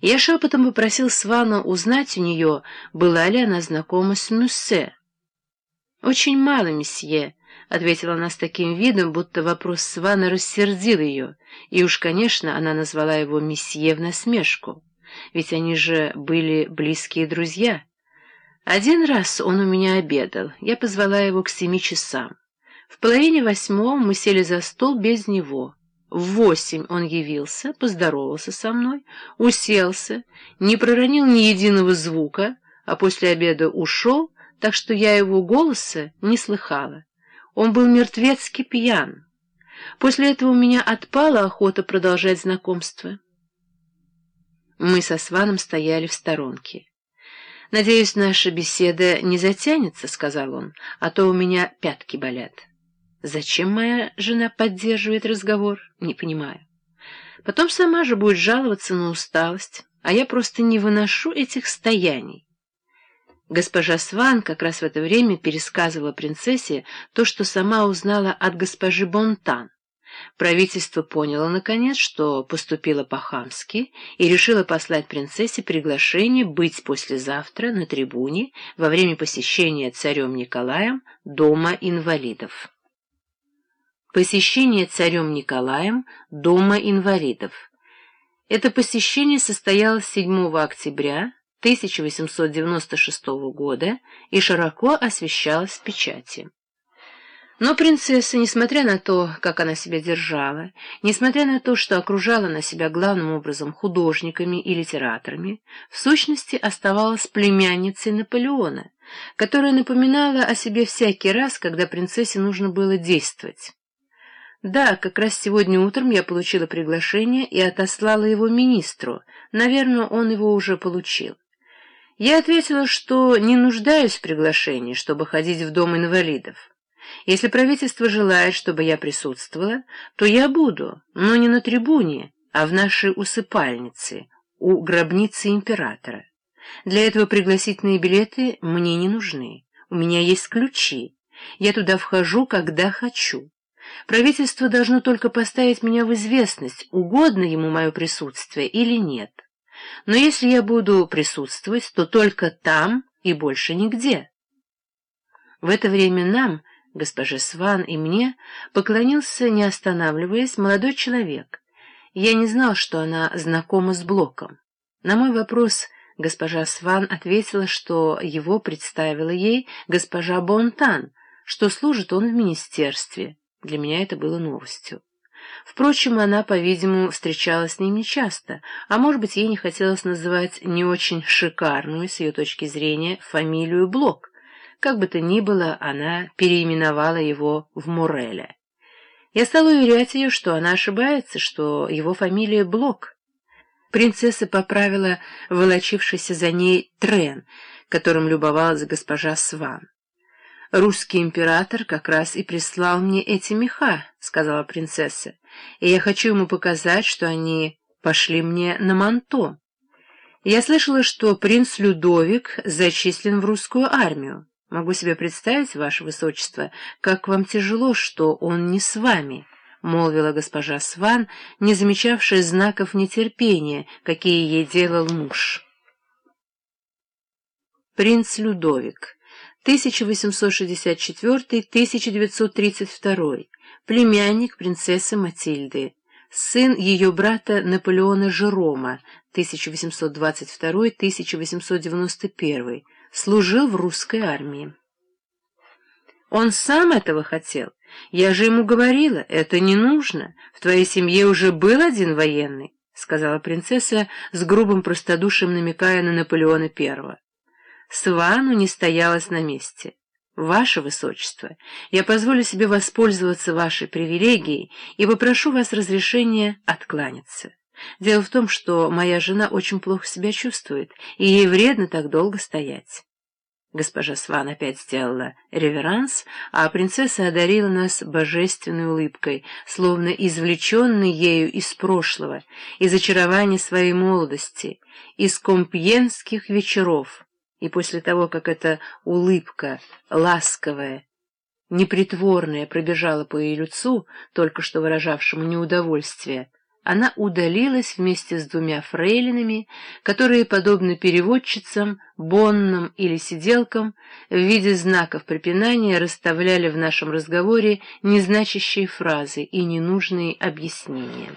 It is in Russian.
Я шепотом попросил Свана узнать у нее, была ли она знакома с Мюссе. «Очень мало, месье», — ответила она с таким видом, будто вопрос Свана рассердил ее, и уж, конечно, она назвала его месье в насмешку, ведь они же были близкие друзья. Один раз он у меня обедал, я позвала его к семи часам. В половине восьмого мы сели за стол без него. В восемь он явился, поздоровался со мной, уселся, не проронил ни единого звука, а после обеда ушел, так что я его голоса не слыхала. Он был мертвецки пьян. После этого у меня отпала охота продолжать знакомство. Мы со Сваном стояли в сторонке. «Надеюсь, наша беседа не затянется», — сказал он, — «а то у меня пятки болят». Зачем моя жена поддерживает разговор, не понимаю. Потом сама же будет жаловаться на усталость, а я просто не выношу этих стояний. Госпожа Сван как раз в это время пересказывала принцессе то, что сама узнала от госпожи Бонтан. Правительство поняло, наконец, что поступило по-хамски и решило послать принцессе приглашение быть послезавтра на трибуне во время посещения царем Николаем Дома инвалидов. Посещение царем Николаем Дома инвалидов. Это посещение состоялось 7 октября 1896 года и широко освещалось в печати. Но принцесса, несмотря на то, как она себя держала, несмотря на то, что окружала на себя главным образом художниками и литераторами, в сущности оставалась племянницей Наполеона, которая напоминала о себе всякий раз, когда принцессе нужно было действовать. Да, как раз сегодня утром я получила приглашение и отослала его министру. Наверное, он его уже получил. Я ответила, что не нуждаюсь в приглашении, чтобы ходить в дом инвалидов. Если правительство желает, чтобы я присутствовала, то я буду, но не на трибуне, а в нашей усыпальнице, у гробницы императора. Для этого пригласительные билеты мне не нужны. У меня есть ключи. Я туда вхожу, когда хочу. Правительство должно только поставить меня в известность, угодно ему мое присутствие или нет. Но если я буду присутствовать, то только там и больше нигде. В это время нам, госпоже Сван и мне, поклонился, не останавливаясь, молодой человек. Я не знал, что она знакома с Блоком. На мой вопрос госпожа Сван ответила, что его представила ей госпожа Бонтан, что служит он в министерстве. Для меня это было новостью. Впрочем, она, по-видимому, встречалась с ним нечасто, а, может быть, ей не хотелось называть не очень шикарную, с ее точки зрения, фамилию Блок. Как бы то ни было, она переименовала его в Муреля. Я стала уверять ее, что она ошибается, что его фамилия Блок. Принцесса поправила волочившийся за ней трен, которым любовалась госпожа Сван. «Русский император как раз и прислал мне эти меха», — сказала принцесса, «и я хочу ему показать, что они пошли мне на манто. Я слышала, что принц Людовик зачислен в русскую армию. Могу себе представить, ваше высочество, как вам тяжело, что он не с вами». — молвила госпожа Сван, не замечавшая знаков нетерпения, какие ей делал муж. Принц Людовик 1864-1932, племянник принцессы Матильды, сын ее брата Наполеона Жерома, 1822-1891, служил в русской армии. Он сам этого хотел. Я же ему говорила, это не нужно. В твоей семье уже был один военный, — сказала принцесса с грубым простодушием, намекая на Наполеона Первого. Свану не стоялась на месте. «Ваше Высочество, я позволю себе воспользоваться вашей привилегией и попрошу вас разрешения откланяться. Дело в том, что моя жена очень плохо себя чувствует, и ей вредно так долго стоять». Госпожа Сван опять сделала реверанс, а принцесса одарила нас божественной улыбкой, словно извлеченной ею из прошлого, из очарования своей молодости, из компьенских вечеров и после того, как эта улыбка, ласковая, непритворная, пробежала по ее лицу, только что выражавшему неудовольствие, она удалилась вместе с двумя фрейлинами, которые, подобно переводчицам, боннам или сиделкам, в виде знаков препинания расставляли в нашем разговоре незначащие фразы и ненужные объяснения.